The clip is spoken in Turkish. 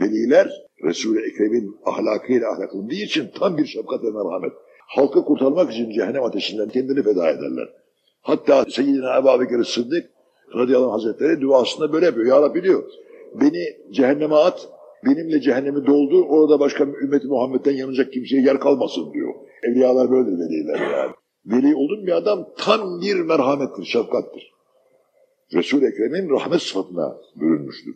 Veliler Resul-i Ekrem'in ahlakıyla ahlaklandığı için tam bir şefkat ve merhamet. Halkı kurtarmak için cehennem ateşinden kendini feda ederler. Hatta Seyyidina Ebu Bekir Sıddık radıyallahu anh hazretleri duasında böyle yapıyor. Ya Rabbi diyor beni cehenneme at, benimle cehennemi doldur, orada başka ümmeti Muhammed'den yanacak kimseye yer kalmasın diyor. Evliyalar böyledir veliler yani. Veli olun bir adam tam bir merhamettir, şefkattir. Resul-i Ekrem'in rahmet sıfatına bürünmüştür.